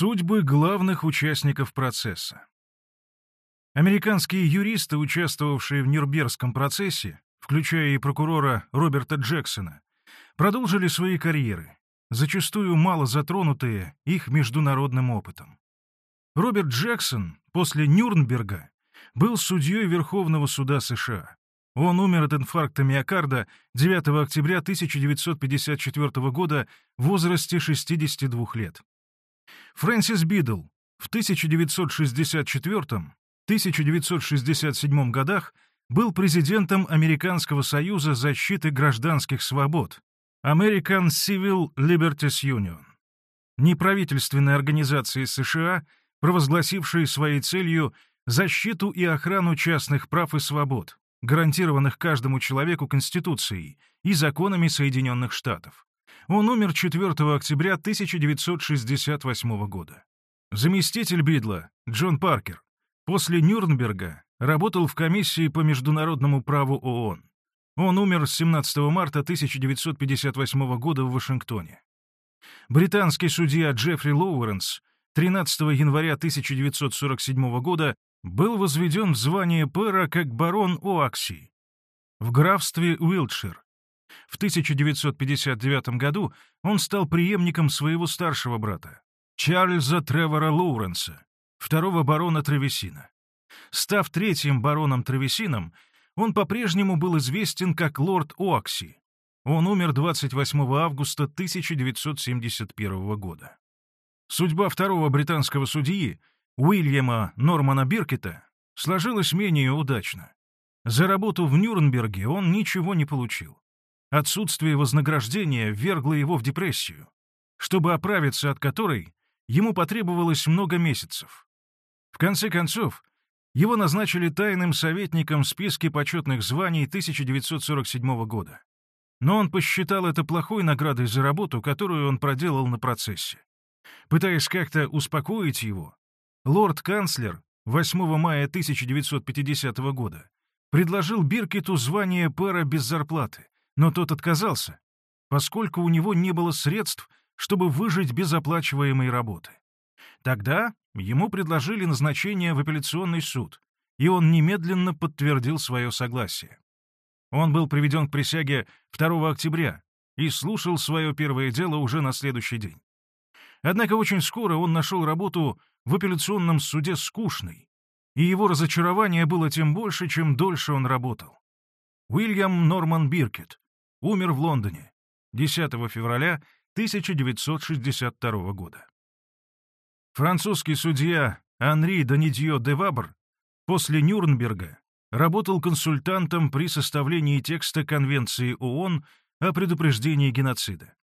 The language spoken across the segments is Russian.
Судьбы главных участников процесса. Американские юристы, участвовавшие в Нюрнбергском процессе, включая и прокурора Роберта Джексона, продолжили свои карьеры, зачастую мало затронутые их международным опытом. Роберт Джексон после Нюрнберга был судьей Верховного суда США. Он умер от инфаркта миокарда 9 октября 1954 года в возрасте 62 лет. Фрэнсис Бидл в 1964-1967 годах был президентом Американского союза защиты гражданских свобод American Civil Liberties Union, неправительственной организации США, провозгласившей своей целью защиту и охрану частных прав и свобод, гарантированных каждому человеку Конституцией и законами Соединенных Штатов. Он умер 4 октября 1968 года. Заместитель Бидла, Джон Паркер, после Нюрнберга работал в комиссии по международному праву ООН. Он умер 17 марта 1958 года в Вашингтоне. Британский судья Джеффри Лоуренс 13 января 1947 года был возведен в звание пэра как барон Оакси в графстве Уилтшир. В 1959 году он стал преемником своего старшего брата, Чарльза Тревора Лоуренса, второго барона Тревесина. Став третьим бароном Тревесином, он по-прежнему был известен как лорд Оакси. Он умер 28 августа 1971 года. Судьба второго британского судьи, Уильяма Нормана Биркета, сложилась менее удачно. За работу в Нюрнберге он ничего не получил. Отсутствие вознаграждения ввергло его в депрессию, чтобы оправиться от которой ему потребовалось много месяцев. В конце концов, его назначили тайным советником в списке почетных званий 1947 года. Но он посчитал это плохой наградой за работу, которую он проделал на процессе. Пытаясь как-то успокоить его, лорд-канцлер 8 мая 1950 года предложил Биркету звание пэра без зарплаты, но тот отказался, поскольку у него не было средств, чтобы выжить без оплачиваемой работы. Тогда ему предложили назначение в апелляционный суд, и он немедленно подтвердил свое согласие. Он был приведен к присяге 2 октября и слушал свое первое дело уже на следующий день. Однако очень скоро он нашел работу в апелляционном суде скучной, и его разочарование было тем больше, чем дольше он работал. Уильям Норман Биркет умер в Лондоне 10 февраля 1962 года. Французский судья Анри Данидьо де Вабр после Нюрнберга работал консультантом при составлении текста Конвенции ООН о предупреждении геноцида.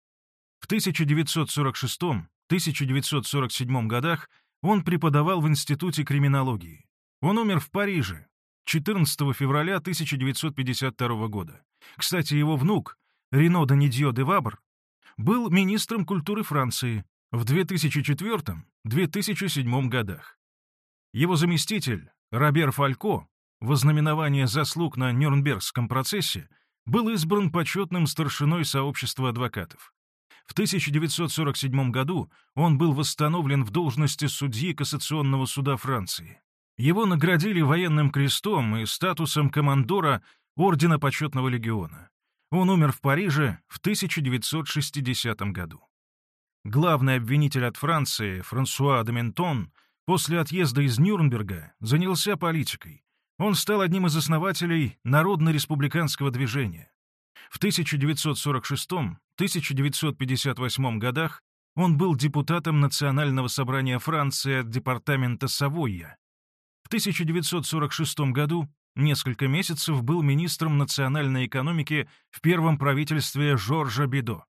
В 1946-1947 годах он преподавал в Институте криминологии. Он умер в Париже 14 февраля 1952 года. Кстати, его внук, Рено Данидьо де Вабр, был министром культуры Франции в 2004-2007 годах. Его заместитель, Робер Фалько, вознаменование заслуг на Нюрнбергском процессе, был избран почетным старшиной сообщества адвокатов. В 1947 году он был восстановлен в должности судьи Кассационного суда Франции. Его наградили военным крестом и статусом командора Ордена Почетного Легиона. Он умер в Париже в 1960 году. Главный обвинитель от Франции, Франсуа Доментон, после отъезда из Нюрнберга занялся политикой. Он стал одним из основателей Народно-республиканского движения. В 1946-1958 годах он был депутатом Национального собрания Франции от департамента Савойя, в 1946 году несколько месяцев был министром национальной экономики в первом правительстве Жоржа Бидо.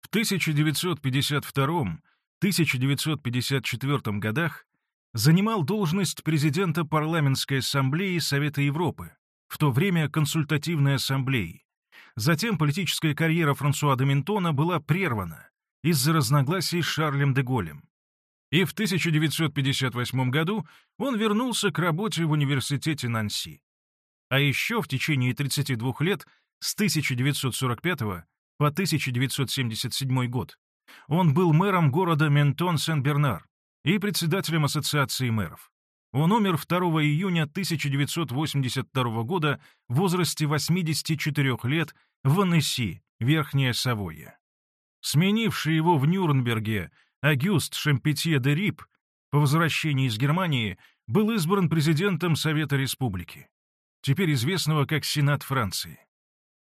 В 1952-1954 годах занимал должность президента Парламентской ассамблеи Совета Европы, в то время консультативной ассамблеи. Затем политическая карьера Франсуа де Ментона была прервана из-за разногласий с Шарлем де Голлем и в 1958 году он вернулся к работе в университете Нанси. А еще в течение 32 лет с 1945 по 1977 год он был мэром города Ментон-Сен-Бернар, и председателем Ассоциации мэров. Он умер 2 июня 1982 года в возрасте 84 лет в Аннесси, Верхняя Савойя. Сменивший его в Нюрнберге Агюст Шампетье де Рип по возвращении из Германии был избран президентом Совета Республики, теперь известного как Сенат Франции.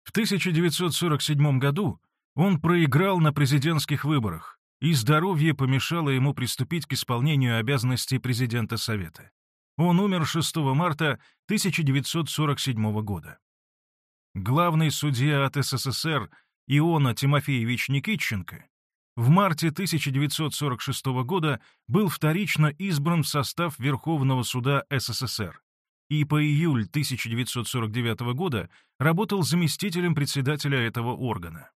В 1947 году он проиграл на президентских выборах, и здоровье помешало ему приступить к исполнению обязанностей президента Совета. Он умер 6 марта 1947 года. Главный судья от СССР Иона Тимофеевич Никитченко в марте 1946 года был вторично избран в состав Верховного суда СССР и по июль 1949 года работал заместителем председателя этого органа.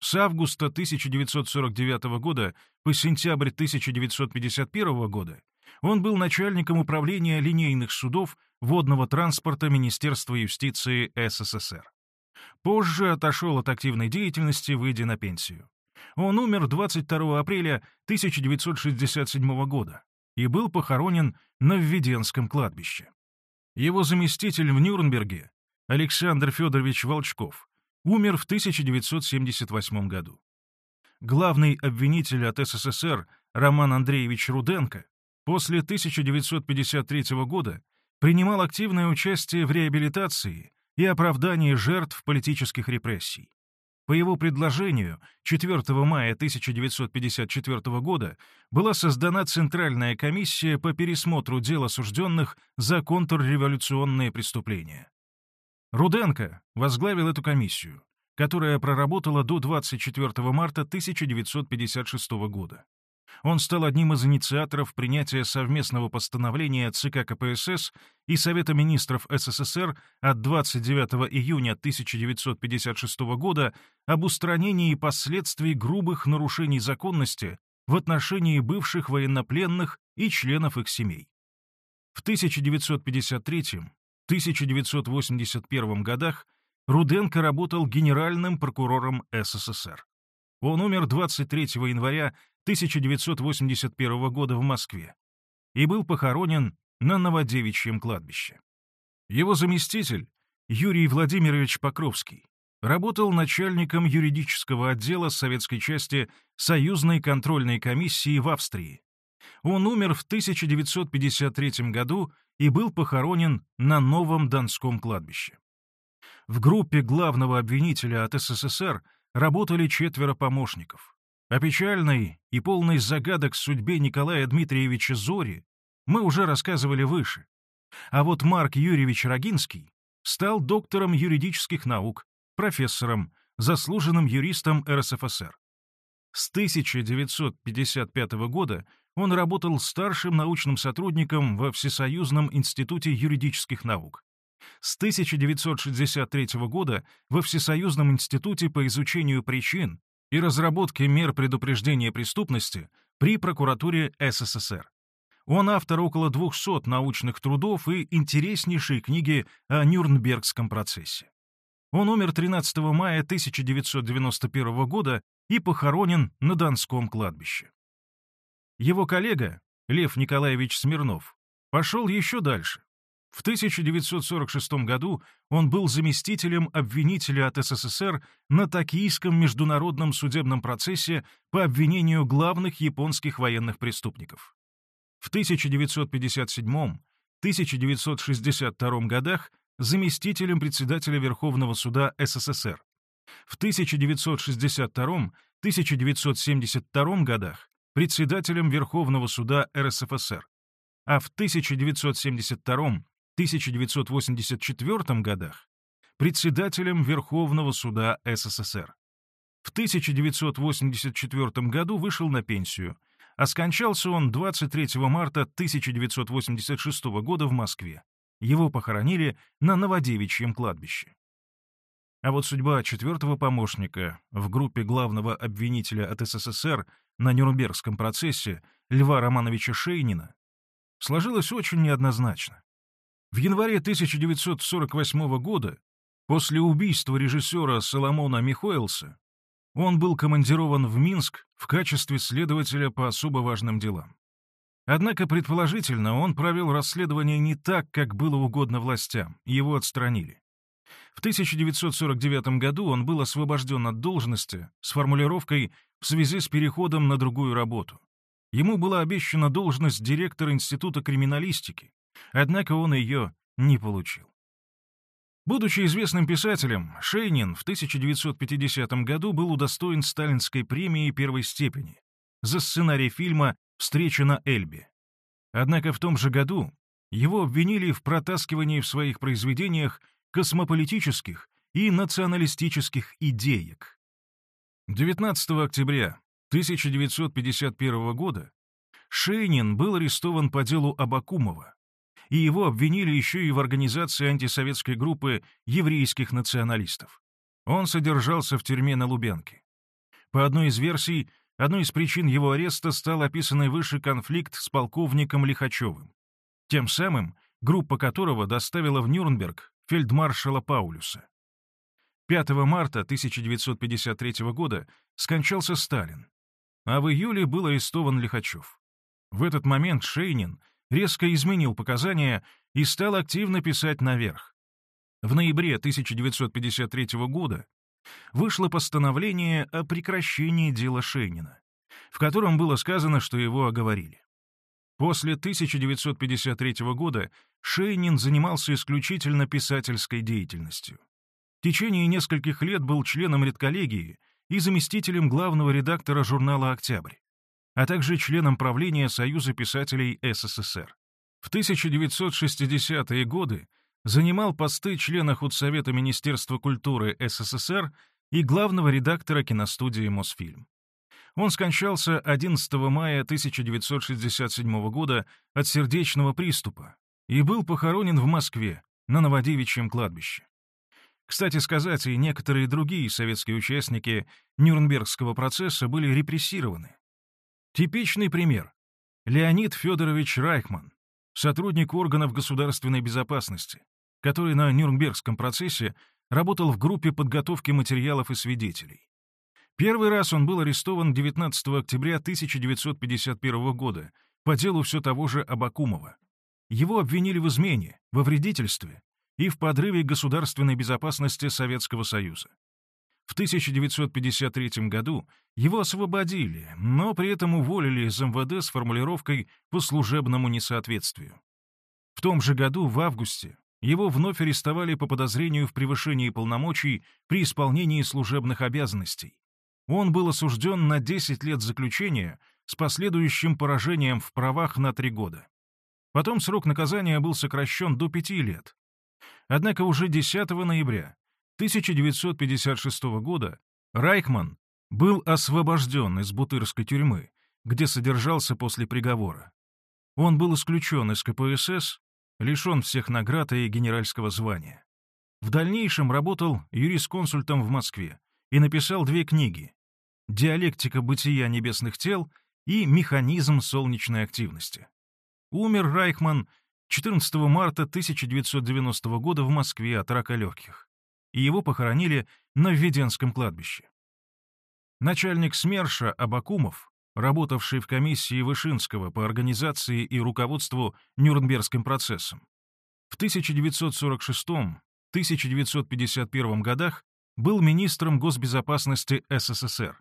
С августа 1949 года по сентябрь 1951 года он был начальником управления линейных судов водного транспорта Министерства юстиции СССР. Позже отошел от активной деятельности, выйдя на пенсию. Он умер 22 апреля 1967 года и был похоронен на Введенском кладбище. Его заместитель в Нюрнберге, Александр Федорович Волчков, умер в 1978 году. Главный обвинитель от СССР Роман Андреевич Руденко после 1953 года принимал активное участие в реабилитации и оправдании жертв политических репрессий. По его предложению 4 мая 1954 года была создана Центральная комиссия по пересмотру дел осужденных за контрреволюционные преступления. Руденко возглавил эту комиссию, которая проработала до 24 марта 1956 года. Он стал одним из инициаторов принятия совместного постановления ЦК КПСС и Совета министров СССР от 29 июня 1956 года об устранении последствий грубых нарушений законности в отношении бывших военнопленных и членов их семей. В 1953-1981 годах Руденко работал генеральным прокурором СССР. Он умер 23 января 1981 года в Москве и был похоронен на Новодевичьем кладбище. Его заместитель, Юрий Владимирович Покровский, работал начальником юридического отдела советской части Союзной контрольной комиссии в Австрии. Он умер в 1953 году и был похоронен на Новом Донском кладбище. В группе главного обвинителя от СССР работали четверо помощников. О печальной и полной загадок судьбе Николая Дмитриевича Зори мы уже рассказывали выше. А вот Марк Юрьевич Рогинский стал доктором юридических наук, профессором, заслуженным юристом РСФСР. С 1955 года он работал старшим научным сотрудником во Всесоюзном институте юридических наук. С 1963 года во Всесоюзном институте по изучению причин и разработке мер предупреждения преступности при прокуратуре СССР. Он автор около 200 научных трудов и интереснейшей книги о Нюрнбергском процессе. Он умер 13 мая 1991 года и похоронен на Донском кладбище. Его коллега, Лев Николаевич Смирнов, пошел еще дальше в 1946 году он был заместителем обвинителя от СССР на Токийском международном судебном процессе по обвинению главных японских военных преступников. В 1957-1962 годах заместителем председателя Верховного суда СССР. В 1962-1972 годах председателем Верховного суда РСФСР, а в 1972 1984 годах председателем Верховного суда СССР. В 1984 году вышел на пенсию, а скончался он 23 марта 1986 года в Москве. Его похоронили на Новодевичьем кладбище. А вот судьба четвертого помощника в группе главного обвинителя от СССР на Нюрнбергском процессе Льва Романовича Шейнина сложилась очень неоднозначно. В январе 1948 года, после убийства режиссера Соломона Михоэлса, он был командирован в Минск в качестве следователя по особо важным делам. Однако, предположительно, он провел расследование не так, как было угодно властям, его отстранили. В 1949 году он был освобожден от должности с формулировкой «в связи с переходом на другую работу». Ему была обещана должность директора Института криминалистики, однако он ее не получил. Будучи известным писателем, Шейнин в 1950 году был удостоен сталинской премии первой степени за сценарий фильма «Встреча на Эльбе». Однако в том же году его обвинили в протаскивании в своих произведениях космополитических и националистических идеек. 19 октября 1951 года Шейнин был арестован по делу Абакумова, и его обвинили еще и в организации антисоветской группы еврейских националистов. Он содержался в тюрьме на Лубянке. По одной из версий, одной из причин его ареста стал описанный выше конфликт с полковником Лихачевым, тем самым группа которого доставила в Нюрнберг фельдмаршала Паулюса. 5 марта 1953 года скончался Сталин, а в июле был арестован Лихачев. В этот момент Шейнин резко изменил показания и стал активно писать наверх. В ноябре 1953 года вышло постановление о прекращении дела Шейнина, в котором было сказано, что его оговорили. После 1953 года Шейнин занимался исключительно писательской деятельностью. В течение нескольких лет был членом редколлегии и заместителем главного редактора журнала «Октябрь» а также членом правления Союза писателей СССР. В 1960-е годы занимал посты члена худсовета Министерства культуры СССР и главного редактора киностудии «Мосфильм». Он скончался 11 мая 1967 года от сердечного приступа и был похоронен в Москве на Новодевичьем кладбище. Кстати сказать, и некоторые другие советские участники Нюрнбергского процесса были репрессированы, Типичный пример. Леонид Федорович Райхман, сотрудник органов государственной безопасности, который на Нюрнбергском процессе работал в группе подготовки материалов и свидетелей. Первый раз он был арестован 19 октября 1951 года по делу все того же Абакумова. Его обвинили в измене, во вредительстве и в подрыве государственной безопасности Советского Союза. В 1953 году его освободили, но при этом уволили из МВД с формулировкой «по служебному несоответствию». В том же году, в августе, его вновь арестовали по подозрению в превышении полномочий при исполнении служебных обязанностей. Он был осужден на 10 лет заключения с последующим поражением в правах на 3 года. Потом срок наказания был сокращен до 5 лет. Однако уже 10 ноября 1956 года Райхман был освобожден из Бутырской тюрьмы, где содержался после приговора. Он был исключен из КПСС, лишен всех наград и генеральского звания. В дальнейшем работал юрисконсультом в Москве и написал две книги «Диалектика бытия небесных тел» и «Механизм солнечной активности». Умер Райхман 14 марта 1990 года в Москве от рака легких и его похоронили на Введенском кладбище. Начальник СМЕРШа Абакумов, работавший в комиссии Вышинского по организации и руководству Нюрнбергским процессом, в 1946-1951 годах был министром госбезопасности СССР,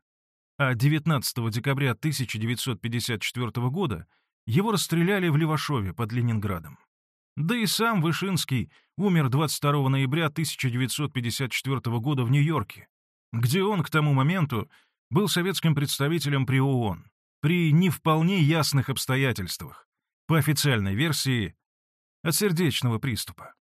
а 19 декабря 1954 года его расстреляли в Левашове под Ленинградом. Да и сам Вышинский умер 22 ноября 1954 года в Нью-Йорке, где он к тому моменту был советским представителем при ООН, при не вполне ясных обстоятельствах, по официальной версии, от сердечного приступа.